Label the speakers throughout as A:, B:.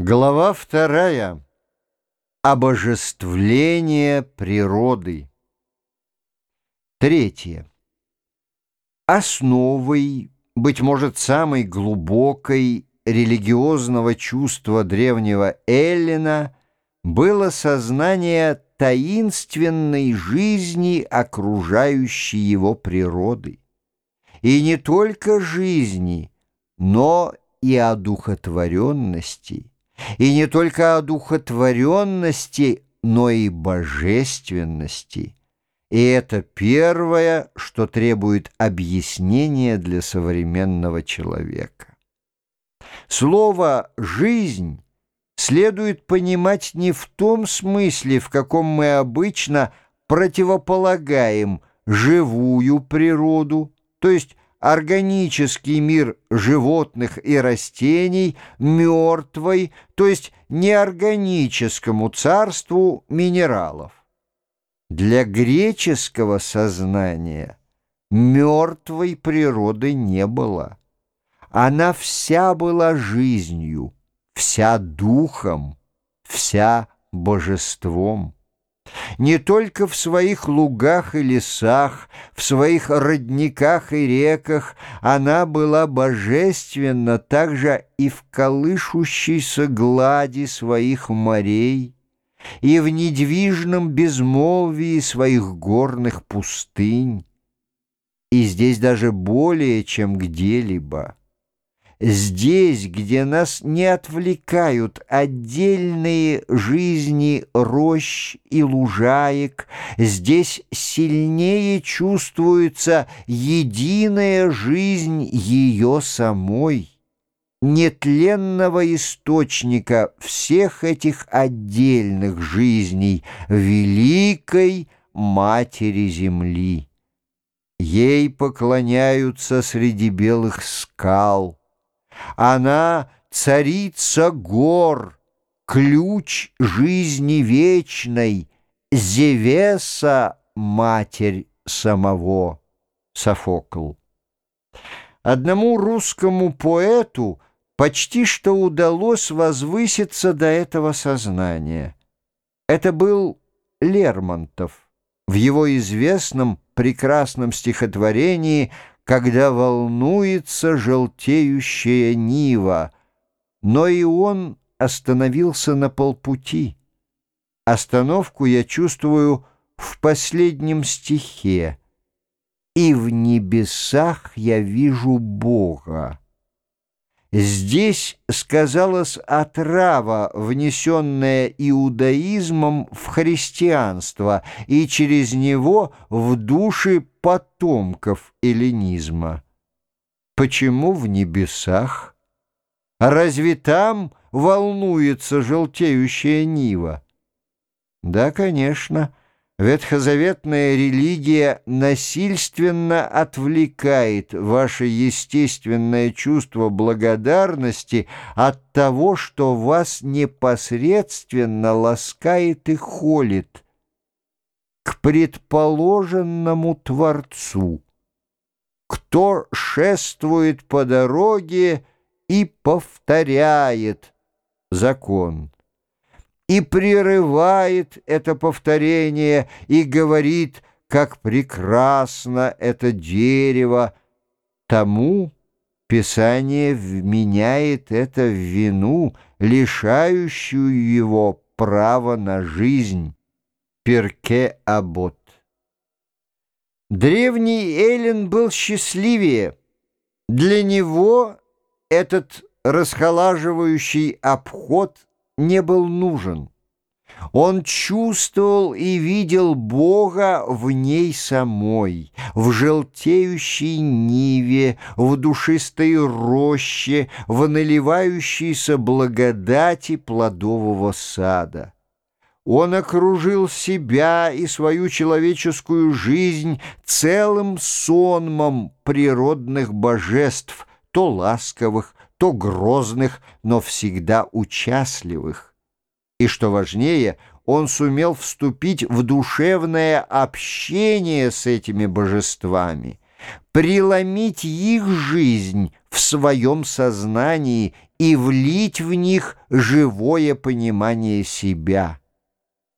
A: Глава вторая. Обожествление природы. Третье. Основой, быть может, самой глубокой религиозного чувства древнего Эллина было сознание таинственной жизни, окружающей его природы. И не только жизни, но и одухотворенности и не только одухотворенности, но и божественности. И это первое, что требует объяснения для современного человека. Слово «жизнь» следует понимать не в том смысле, в каком мы обычно противополагаем живую природу, то есть органический мир животных и растений мертвой, то есть неорганическому царству минералов. Для греческого сознания мертвой природы не было. Она вся была жизнью, вся духом, вся божеством не только в своих лугах и лесах, в своих родниках и реках она была божественна также и в колышущейся глади своих морей, и в недвижном безмолвии своих горных пустынь, и здесь даже более, чем где-либо. Здесь, где нас не отвлекают отдельные жизни рощ и лужаек, здесь сильнее чувствуется единая жизнь ее самой, нетленного источника всех этих отдельных жизней, великой Матери Земли. Ей поклоняются среди белых скал, она царица гор, ключ жизни вечной, Зевеса, матерь самого. Софокл. Одному русскому поэту почти что удалось возвыситься до этого сознания. Это был Лермонтов в его известном прекрасном стихотворении когда волнуется желтеющая нива, но и он остановился на полпути. Остановку я чувствую в последнем стихе. «И в небесах я вижу Бога». Здесь сказалась отрава, внесенная иудаизмом в христианство и через него в души потомков эллинизма. Почему в небесах? Разве там волнуется желтеющая нива? Да, конечно, Ветхозаветная религия насильственно отвлекает ваше естественное чувство благодарности от того, что вас непосредственно ласкает и холит, к предположенному Творцу, кто шествует по дороге и повторяет закон и прерывает это повторение и говорит, как прекрасно это дерево, тому Писание вменяет это в вину, лишающую его права на жизнь. Перке Абот. Древний Эллин был счастливее. Для него этот расхолаживающий обход – не был нужен. Он чувствовал и видел Бога в ней самой, в желтеющей ниве, в душистой роще, в наливающейся благодати плодового сада. Он окружил себя и свою человеческую жизнь целым сонмом природных божеств, то ласковых, то грозных, но всегда участливых. И что важнее, он сумел вступить в душевное общение с этими божествами, преломить их жизнь в своем сознании и влить в них живое понимание себя.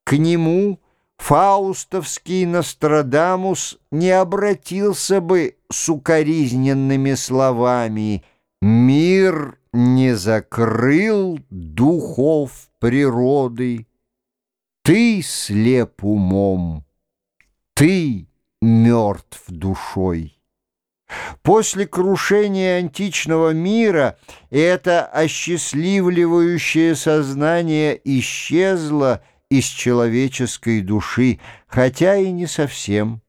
A: К нему фаустовский Нострадамус не обратился бы с укоризненными словами «Мир не закрыл духов природы, ты слеп умом, ты мертв душой». После крушения античного мира это осчастливливающее сознание исчезло из человеческой души, хотя и не совсем.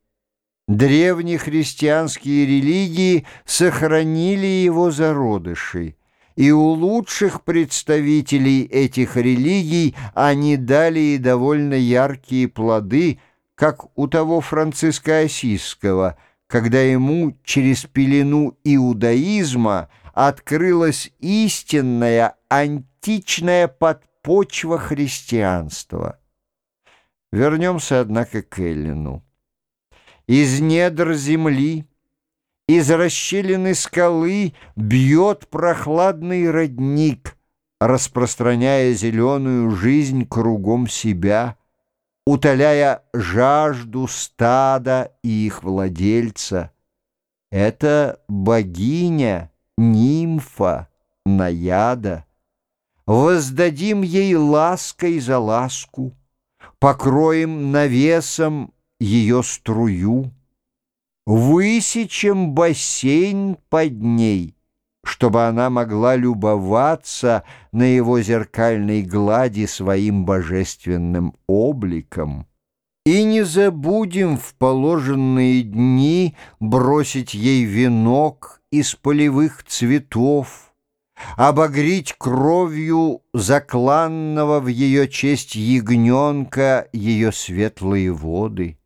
A: Древние христианские религии сохранили его зародыши, и у лучших представителей этих религий они дали и довольно яркие плоды, как у того Франциска Осиского – когда ему через пелену иудаизма открылась истинная античная подпочва христианства. Вернемся, однако, к Эллину. Из недр земли, из расщелины скалы бьет прохладный родник, распространяя зеленую жизнь кругом себя — утоляя жажду стада и их владельца. Это богиня, нимфа, наяда. Воздадим ей лаской за ласку, покроем навесом ее струю, высечем бассейн под ней — чтобы она могла любоваться на его зеркальной глади своим божественным обликом. И не забудем в положенные дни бросить ей венок из полевых цветов, обогреть кровью закланного в ее честь ягненка ее светлые воды.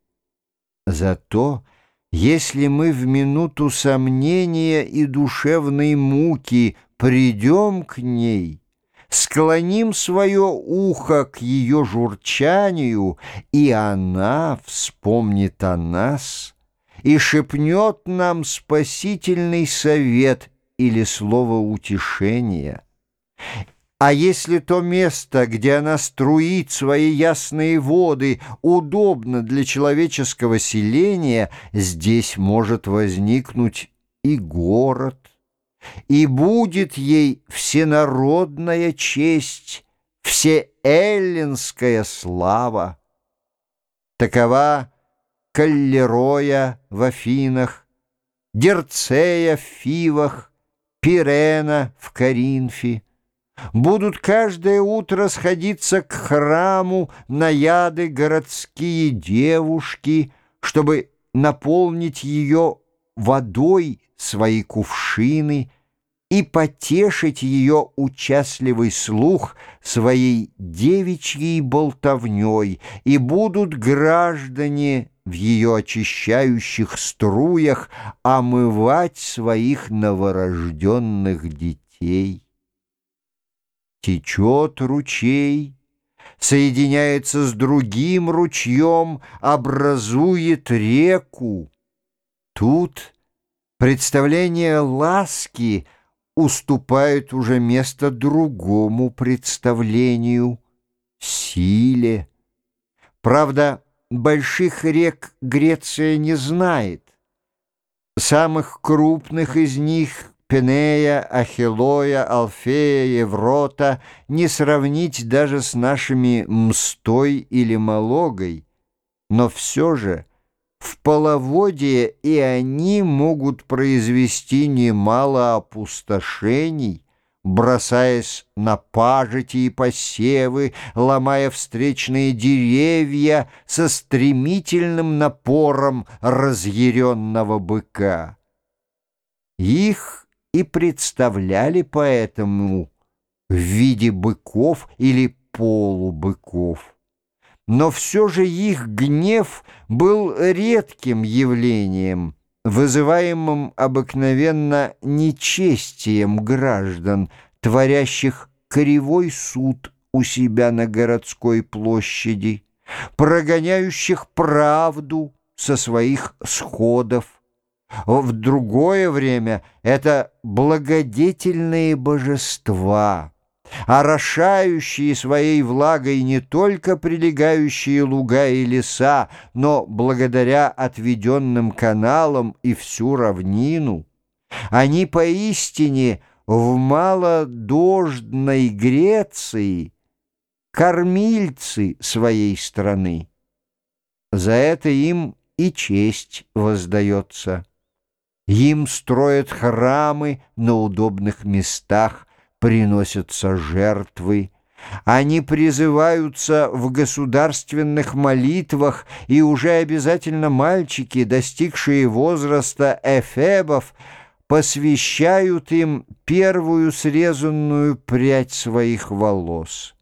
A: Зато если мы в минуту сомнения и душевной муки придем к ней, склоним свое ухо к ее журчанию, и она вспомнит о нас и шепнет нам спасительный совет или слово утешения. А если то место, где она струит свои ясные воды, удобно для человеческого селения, здесь может возникнуть и город, и будет ей всенародная честь, всеэллинская слава. Такова Каллероя в Афинах, Дерцея в Фивах, Пирена в Коринфе, будут каждое утро сходиться к храму наяды городские девушки, чтобы наполнить ее водой свои кувшины и потешить ее участливый слух своей девичьей болтовней, и будут граждане в ее очищающих струях омывать своих новорожденных детей течет ручей, соединяется с другим ручьем, образует реку. Тут представление ласки уступает уже место другому представлению — силе. Правда, больших рек Греция не знает. Самых крупных из них Пенея, Ахилоя, Алфея, Еврота не сравнить даже с нашими Мстой или Малогой, но все же в половодье и они могут произвести немало опустошений, бросаясь на пажити и посевы, ломая встречные деревья со стремительным напором разъяренного быка. Их и представляли поэтому в виде быков или полубыков. Но все же их гнев был редким явлением, вызываемым обыкновенно нечестием граждан, творящих кривой суд у себя на городской площади, прогоняющих правду со своих сходов, В другое время это благодетельные божества, орошающие своей влагой не только прилегающие луга и леса, но благодаря отведенным каналам и всю равнину. Они поистине в малодождной Греции кормильцы своей страны. За это им и честь воздается. Им строят храмы на удобных местах, приносятся жертвы. Они призываются в государственных молитвах, и уже обязательно мальчики, достигшие возраста эфебов, посвящают им первую срезанную прядь своих волос.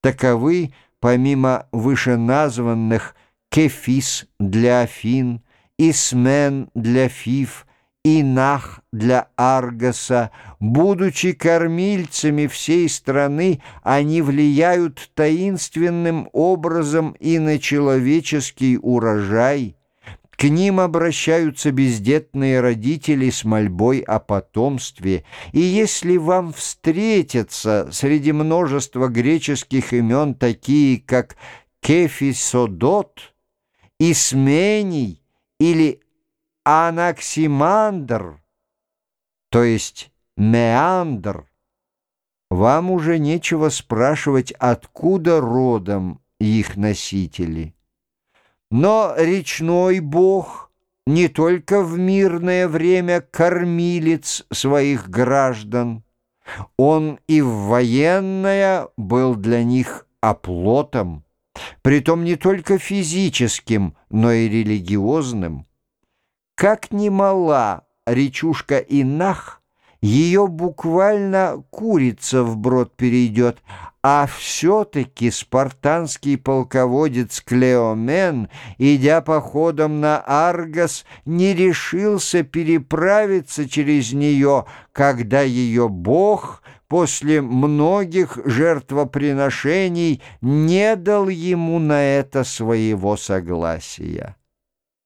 A: Таковы, помимо вышеназванных, Кефис для Афин, Исмен для Фиф, Инах для Аргоса. Будучи кормильцами всей страны, они влияют таинственным образом и на человеческий урожай – к ним обращаются бездетные родители с мольбой о потомстве, и если вам встретятся среди множества греческих имен такие, как Кефисодот, Исмений или Анаксимандр, то есть Меандр, вам уже нечего спрашивать, откуда родом их носители. Но речной бог не только в мирное время кормилец своих граждан, он и в военное был для них оплотом, притом не только физическим, но и религиозным. Как немала речушка Инах, ее буквально курица в брод перейдет, а все-таки спартанский полководец Клеомен, идя походом на Аргос, не решился переправиться через нее, когда ее бог после многих жертвоприношений не дал ему на это своего согласия.